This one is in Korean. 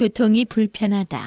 교통이 불편하다.